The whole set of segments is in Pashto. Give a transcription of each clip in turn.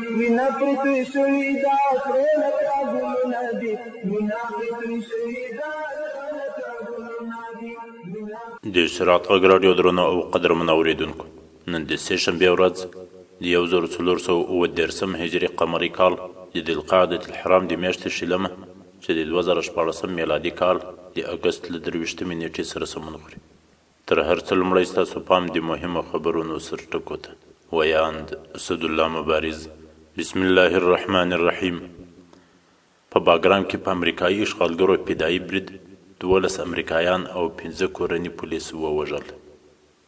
وینا پرې توی شوي دا سره لکه ګلونه دي وینا پرې توی شوي دا سره لکه ګلونه دي د سرعت غږ راډیو درنو او قدرمنو اورېدونکو نن د سې شنبې ورځ د یو زر څلور سوه اووه دېرشم هجري قمري کال د ذوالقعدة الحرام د میاشتې شلمه چې د دوه زره شپاړسم میلادي کال د اګست له درویشتمې نېټې سره سمون خوري تر هر څه لومړی ستاسو پام دې مهمو خبرونو سرټکو ته. ویاند، اسدالله مبارز، بسم الله الرحمن الرحیم، په باګرام کې په امریکايي اشغالګرو فدايي برید دوولس امریکایان او پنځه کورني پولیس ووژل.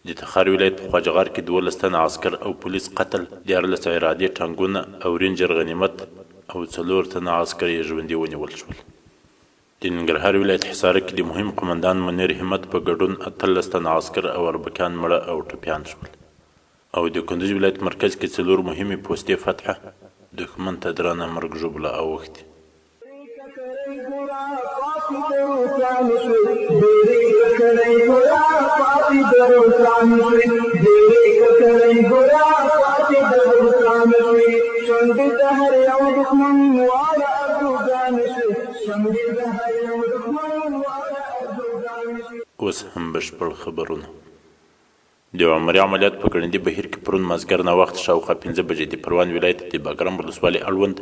د تخار ولایت په خواجه غار کې دوولس تنه عسکر او پولیس قتل، دیارلس عرادې ټانګونه او رینجر غنیمت او څلور تنه عسکر یې ژوندي ونیول شول. د ننګرهار ولایت حصارک کې د مهم قومندان منیر همت په ګډون اتلس تنه عسکر او اربکیان مړه او ټپیان شول او د کندز ولایت مرکز کې څلور مهمې پوستې فتحه، دښمن ته درنه مرګ ژوبله اوښتې. اوس هم بشپړ خبرونه. د عمري عملیات په ګړندي بهیر کې پرون مازدیګر ناوخته شاوخوا پنځه بجې د پروان ولایت د باګرام ولسوالۍ اړوند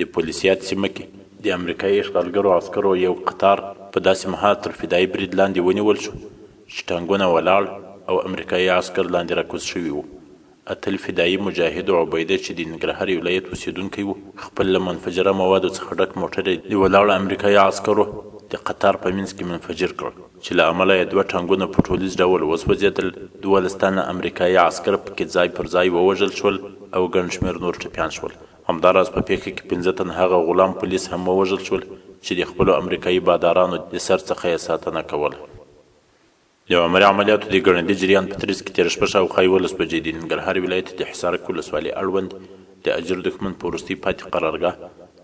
د پولیسیاد سیمه کې د امریکایي اشغالګرو عسکرو یو قطار په داسې مهال تر فدایي برید لاندې ونیول شو چې ټانګونه ولاړ او امریکایي عسکر لاندې راکوز شوي وو اتل فدايي مجاهد عبيده چې د ننګرهار ولايت اوسېدونکی و، خپل له منفجره موادو څخه ډک موټر يې د ولاړو امريکايي عسکرو د قطار په مينځ کې منفجر کړ چې له امله يې دوه ټانګونه په ټوليز ډول وسوځېدل، دوولس تنه امريکايي عسکر په کې ځای پر ځای ووژل شول او ګڼ شمېر نور ټپيان شول. همدا راز په پېښه کې پنځه تنه هغه غلام پوليس هم ووژل شول چې د خپلو امريکايي بادارانو د سر څخه يې ساتنه کوله. د عمرې عملیاتو د ګړندي جریان په ترڅ کې تېره شپه شاوخوا یولس بجې د ننګرهار ولایت د حصارک ولسوالۍ اړوند د اجر دښمن په وروستۍ پاتې قرارګاه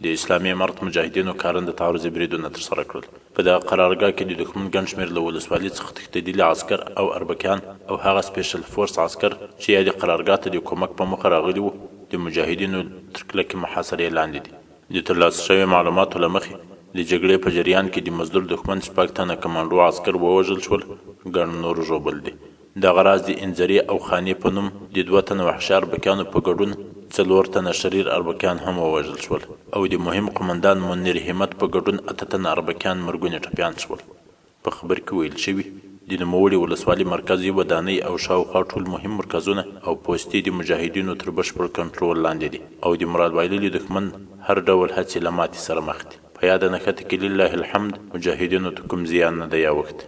د اسلامي امارت مجاهدینو کارنده تعرضي بریدونه ترسره کړل. په دغه قرارګاه کې د دښمن ګڼ شمېر له ولسوالۍ څخه تښتېدلي عسکر او اربکیان او هغه سپېشل فورس عسکر چې یادې قرارګاه ته د کومک په موخه راغلي وو د مجاهدینو تر کلکې محاصرې لاندې دي. د ترلاسه شوې معلوماتو له مخې د جګړې په جریان کې د مزدور دښمن شپږ تنه کمانډو عسکر ووژل شول، ګڼ نور ژوبل دي. دغه راز د انځرې او خانې په نوم د دوه تنه وحشي اربکیانو په ګډون څلور تنه شریر اربکیان هم ووژل شول او د مهم قومندان منیر همت په ګډون اته تنه اربکیان مرګوني ټپیان شول. په خبر کې ویل شوي، د نوموړې ولسوالۍ مرکز یې ودانۍ او شاوخوا ټول مهم مرکزونه او پوستې د مجاهدینو تر بشپړ کنټرول لاندې دي او د مراد بایللي دښمن هر ډول هڅې له ماتې سره مخ دي. په یاده نښته کې لله الحمد مجاهدینو ته کوم زیان نه دی اوښتی.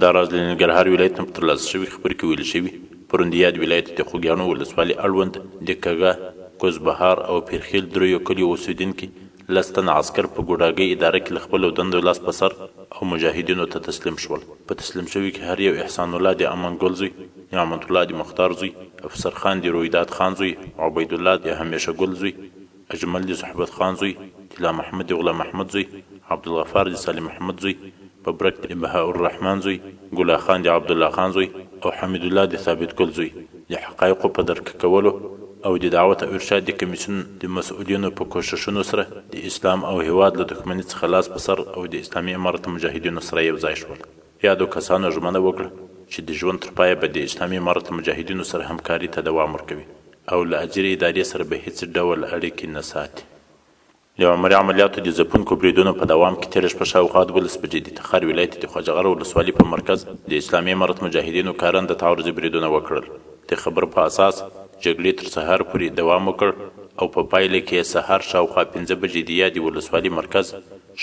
دا راز له ننګرهار ولایت نه په ترلاسه شوي خبر کې ویل شوي، پرون د یاد ولایت د خوګیاڼو ولسوالي اړوند د کږه، کوز بهار او پیرخیل دریو کلیو اوسېدونکي لس تنه عسکر په ګوډاګۍ اداره کې له خپلو دندو لاس په سر او مجاهدینو ته تسلیم شول. په تسلیم شویو کې هر یو احسان الله د امان ګل زوی، نعمت الله د مختار زوی، افسر خان د رویداد خان زوی، عبید الله د همیشه ګل زوی، اجمل د صحبت خان زوی، طلا محمد د غلام محمد زوی، عبدالغفار د صالح محمد زوی، ببرک د بهاء الرحمن زوی، ګلا خان د عبدالله خان زوی او حمید الله د ثابت ګل زوی د حقایقو په درک کولو او د دعوت او ارشاد د کمیسیون د مسؤلینو په کوششونو سره د اسلام او هیواد له دښمني څخه لاس په سر او د اسلامي امارت مجاهدینو سره یو ځای شول. یادو کسانو ژمنه وکړه چې د ژوند تر پایه به د اسلامي امارت مجاهدینو سره همکاري ته دوام ورکوي او له اجیرې ادارې سره به هیڅ ډول اړیکې نه ساتي. د عمري عملیاتو د ځپونکو بریدونو په دوام کې تېره شپه شاوخوا دوولس بجې د تخار ولایت د خواجه غره ولسوالي په مرکز د اسلامي امارت مجاهدینو کارنده تعرضي بریدونه وکړل. د خبرو په اساس، جګړې تر سهار پورې دوام وکړ او په پایله کې یې سهار شاوخوا پنځه بجې د یادې ولسوالي مرکز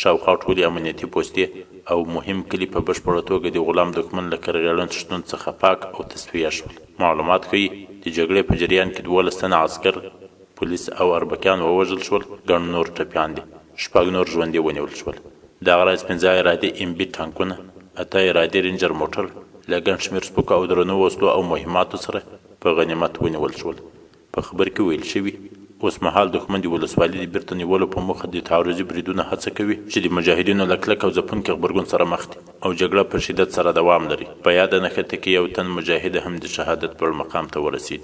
شاوخوا ټولې امنیتي پوستې او مهم کلي په بشپړه توګه د غلام دښمن له کرغېړن شتون څخه پاک او تصفیه شول. معلومات ښيي، د جګړې په جریان کې دوولس تنه عسکر، پولیس او اربکیان ووژل شول، ګڼ نور ټپیان دي، شپږ نور ژوندي ونیول شول. دغه راز پنځه عرادي ایم بي ټانکونه، اته عرادي رینجر موټر، له ګڼ شمېر سپکو او درنو وسلو او مهماتو سره په غنیمت ونیول شول. په خبر کې ویل شوي، اوسمهال دښمن د ولسوالي د بېرته نیولو په موخه د تعرضي بریدونو هڅه کوي چې د مجاهدینو له کلک او ځپونکي غبرګون سره مخ دي او جګړه په شدت سره دوام لري. په یاده نښته کې یو تن مجاهد هم د شهادت لوړ مقام ته ورسېد.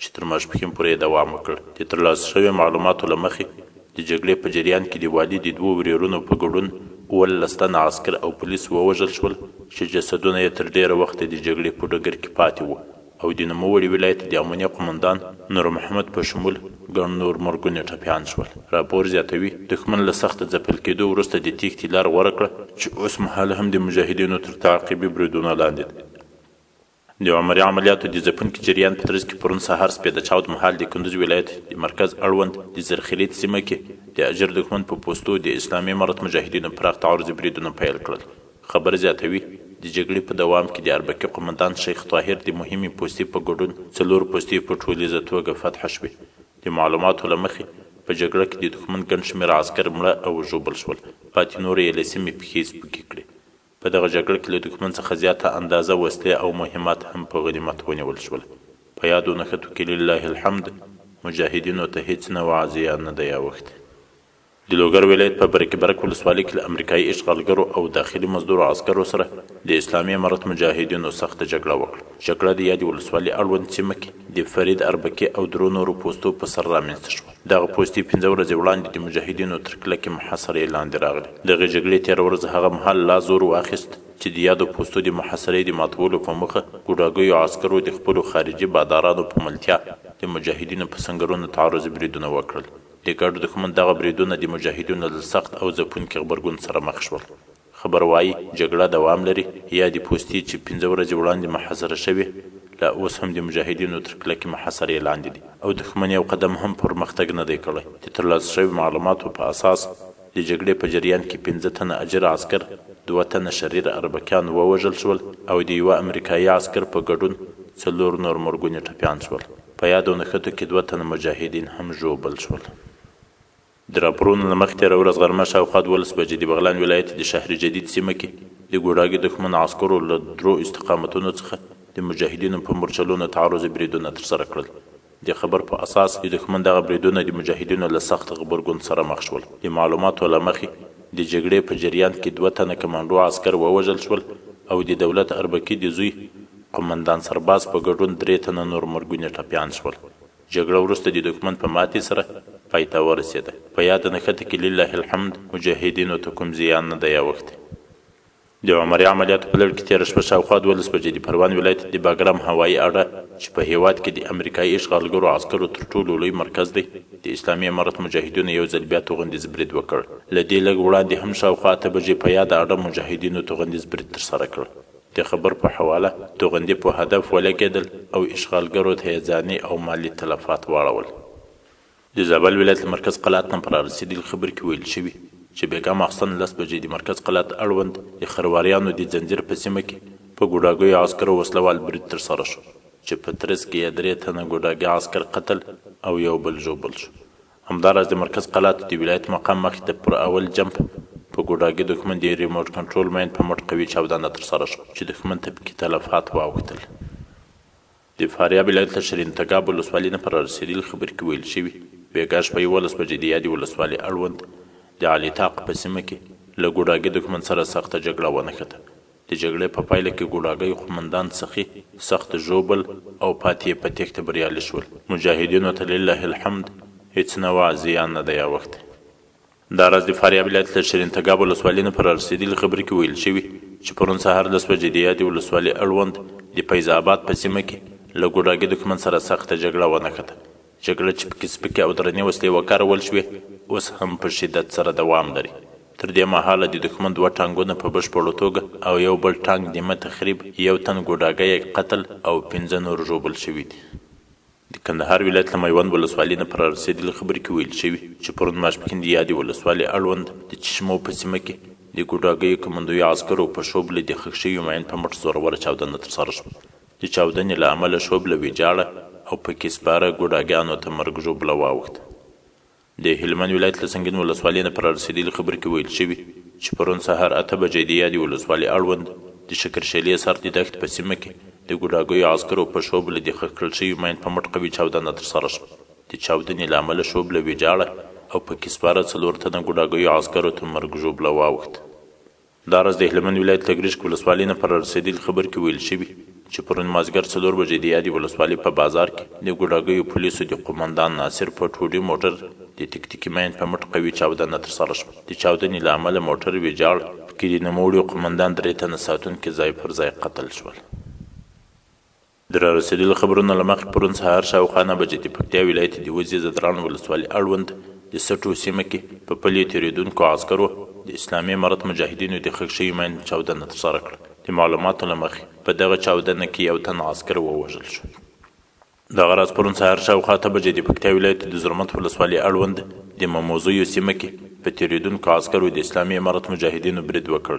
چې تر ماسپښین پورې یې دوام وکړ، د ترلاسه شوې معلوماتو له مخې د جګړې په جریان کې د والي د دوو ورېرونو په ګډون اوولس تنه عسکر او پولیس ووژل شول چې جسدونه یې تر ډېره وخته د جګړې په ډګر کې پاتې وو او د نوموړي ولایت د امونیه قومندان نورمحمد په شمول ګڼ نور مرګوني ټپیان شول. راپور زیاتوي، دښمن له سخت ځپل کېدو وروسته د تېښتې لار غوره کړه چې اوسمهال هم د مجاهدینو تر تعقیبي بریدونو لاندې ده. د عمري عملیاتو د ځپونکي جریان په ترڅ کې پرون سهار سپېده چاود مهال د کندز ولایت د مرکز اړوند د زرخیلیت سیمه کې د اجر دښمن په پوستو د اسلامي امارت مجاهدینو پراخ تعرضي بریدونه پیل کړل. خبر زیاتوي، د جګړې په دوام کې د اربکي قومندان شیخ طاهر د مهمې پوستې په ګډون څلور پوستې په ټولیزه توګه فتح شوې. د معلوماتو له مخې، په جګړه کې د دښمن ګڼ شمېر عسکر مړه او وژوبل شول، پاتې نور یې له سیمې پښې سپکې کړې. په دغه جګړه کې له دښمن څخه زیاته اندازه وسلې او مهمات هم په غنیمت ونیول شول. په یادو نښتو کې لله الحمد مجاهدینو ته هیڅ نوع زیان نه دی اوښتی. د لوګر ولایت په برکي برک ولسوالۍ کې له امریکايي اشغالګرو او داخلي مزدورو عسکرو سره د اسلامي امارت مجاهدینو سخته جګړه وکړه. جګړه د یادې ولسوالي اړوند سیمه کې د فرید اربکي او درو نورو پوستو په سر رامنځته شوه. دغه پوستې پنځه ورځې وړاندې د مجاهدینو تر کلکې محاصرې لاندې راغلې. د هغې جګړې تېره ورځ هغه مهال لا زور واخیست چې د یادو پوستو د محاصرې د ماتولو په موخه ګوډاګیو عسکرو د خپلو خارجي بادارانو په ملتیا د مجاهدینو په سنګرونو تعرضي بریدونه وکړل. د ګډ دښمن دغه بریدونه د مجاهدینو له سخت او ځپونکي غبرګون سره مخ شول. خبر وايي، جګړه دوام لري، یادې پوستې چې پنځه ورځې وړاندې محاصره شوې، لا اوس هم د مجاهدینو تر کلکې محاصرې لاندې دي او دښمن یو قدم هم پرمختګ نه دی کړی. د ترلاسه شوې معلوماتو په اساس، د جګړې په جریان کې پنځه تنه اجیر عسکر، دوه تنه شریر اربکیان ووژل شول او د یوه امریکایي عسکر په ګډون څلور نور مرګوني ټپیان شول. په یادو نښتو کې دوه تنه مجاهدین هم ژوبل شول. د راپورونو له مخې تېره ورځ غرمه شاوخوا دوولس بجې د بغلان ولایت د شهر جدید سیمه کې د ګوډاګي دښمن عسکرو له درو استقامتونو څخه د مجاهدینو په مورچلونو تعرضي بریدونه ترسره کړل. د خبر په اساس د دښمن دغه بریدونه د مجاهدینو له سخت غبرګون سره مخ شول. د معلوماتو له مخې د جګړې په جریان کې دوه تنه کمانډو عسکر ووژل شول او د دولت اربکي د زوی قومندان سرباز په ګډون درې تنه نور مرګوني ټپیان شول. جګړه وروسته د دښمن په ماتې سره پای ته ورسېده. په یاده نښته کې لله الحمد مجاهدینو ته کوم زیان نه دی اوښتی. د عمرې عملیاتو په لړ کې تېره شپه شاوخوا دوولس بجې د پروان ولایت د بګرام هوایي اډه چې په هېواد کې د امریکایي اشغالګرو عسکرو تر ټولو لوی مرکز دی، د اسلامي امارت مجاهدینو یو ځل بیا توغندیز برید وکړ. له دې لږ وړاندې هم شاوخوا اته بجې په یاده اډه مجاهدینو توغندیز برید ترسره کړ. د خبر په حواله، توغندي په هدف ولګېدل او اشغالګرو ته یې ځاني او مالي تلفات واړول. د زابل ولایت له مرکز قلات نه په رارسېدلي خبر کې ویل شوي چې بېګا ماخستن لس بجې د مرکز قلات اړوند د خرواریانو د ځنځیر په سیمه کې په ګوډاګیو عسکرو وسله وال برید ترسره شو چې په ترڅ کې یې درې تنه ګوډاګي عسکر قتل او یو بل ژوبل شو همداراز د مرکز قلات د ولایت مقام مخې ته پر اول جمپ په ګوډاګي دښمن د ریموټ کنټرول مین په مټ قوي چاودنه ترسره شوه چې دښمن ته پکې تلفات واوښتل. د فاریاب ولایت له شرین تګاب ولسوالي نه په رارسېدلي خبر کې ویل شوي، بېګا شپه یوولس بجې د یادې ولسوالي اړوند د علي طاق په سیمه کې له ګوډاګي دښمن سره سخته جګړه ونښته. د جګړې په پایله کې ګوډاګی قومندان سخي سخت ژوبل او پاتې یې په تېښته بریالي شول. مجاهدینو ته لله الحمد هېڅ نوع زیان نه دی اوښتی. دا راز د فاریاب ولایت له شیرین تګاب ولسوالي نه په رارسېدلي خبر کې ویل شوي چې پرون سهار لس بجې د یادې ولسوالي اړوند د فیض اباد په سیمه کې له ګوډاګي دښمن سره سخته جګړه ونښته جګړه چې پکې سپکې او درنې وسلې وکارول شوې، اوس هم په شدت سره دوام لري. تر دې مهاله د دښمن دوه ټانګونه په بشپړو توګه او یو بل ټانګ نیمه تخریب، یو تن ګوډاګی قتل او پنځه نور ژوبل شوي دي. د کندهار ولایت له میوند ولسوالي نه په رارسېدلې خبر کې ویل شوي چې پرون ماسپښین د یادې ولسوالي اړوند د چشمو په سیمه کې د ګوډاګیو کمندویو عسکرو په شوبله د خښ شوي ماین په مټ زوروره چاودنه ترسره شوه. د چاودنې له امله شوبله ویجاړه او په کې سپاره ګوډاګیانو ته مرګ ژوبله واوښته. د هلمند ولایت له سنګین ولسوالۍ نه په رارسېدلي خبر کې ویل شوي چې پرون سهار اته بجې د یادې ولسوالي اړوند د شکرشیلې سر د دښت په سیمه کې د ګوډاګیو عسکرو په شوبله د ښخ کړل شوي ماین په مټ قوي چاودنه ترسره شوه. د چاودنې له امله شوبله ویجاړه او په کې سپاره څلور تنه ګوډاګیو عسکرو ته مرګ ژوبله واوښته. دا راز د هلمند ولایت له ګرشک ولسوالۍ نه په رارسېدلي خبر کې ویل شوي چې پرون مازدیګر څلور بجې د یادې ولسوالۍ په بازار کې د ګوډاګیو پولیسو د قوماندان ناصر په ټوډي موټر د تکتیکي ماین په مټ قوي چاودنه ترسره شوه. د چاودنې له امله موټر ویجاړ، کې د نوموړي قوماندان درې تنه ساتونکي ځای پر ځای قتل شول. د رارسېدلو خبرونو له مخې پرون سهار شاوخوا نه بجې د پکتیا ولایت د وزې ځدراڼ ولسوالي اړوند د سټو سیمه کې په پلې تېرېدونکو عسکرو د اسلامي امارت مجاهدینو د ښخ شوي میندو چاودنه ترسره کړه. د معلوماتو له مخې په دغه چاودنه کې یو تن عسکر ووژل شو. دغه راز پرون سهار شاوخوا اته بجې د پکتیا ولایت د زرمت ولسوالي اړوند د مموزیو سیمه کې په تېرېدونکو عسکرو د اسلامي امارت مجاهدینو برید وکړ.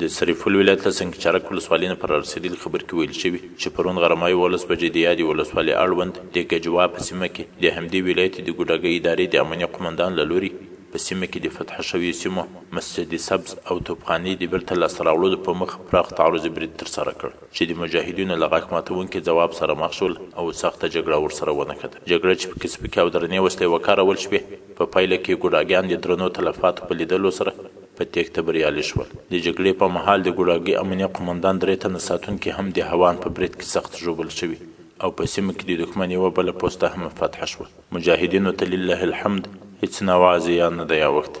د سرپل ولایت له سنګچرک ولسوالۍ نه په رارسېدلي خبر کې ویل شوي چې پرون غرمه یوولس بجې د یادې ولسوالۍ اړوند د ګجوا په سیمه کې د همدې ولایت د ګوډاګۍ ادارې د امنیه قوماندان له لوري په سیمه کې د فتح شویو سیمو مسجد سبز او توپخانې د بېرته لاسته راوړلو په مخ پراخ تعرضي برید ترسره کړ چې د مجاهدینو له غاښ ماتوونکي ځواب سره مخ شول او سخته جګړه ورسره ونښته. جګړه چې پکې سپکې او درنې وسلې وکارول شوې، په پایله کې یې ګوډاګیان د درنو تلفاتو په لیدلو سره په تېښته بریالي شول. د جګړې په مهال د ګوډاګي امنیه قوماندان درې تنه ساتونکي هم د هوان په برید کې سخت ژوبل شوي او په سیمه کې د دښمن یوه بله پوسته هم فتحه شوه. مجاهدینو ته لله الحمد هیڅ نوع زیان نه دی اوښتی.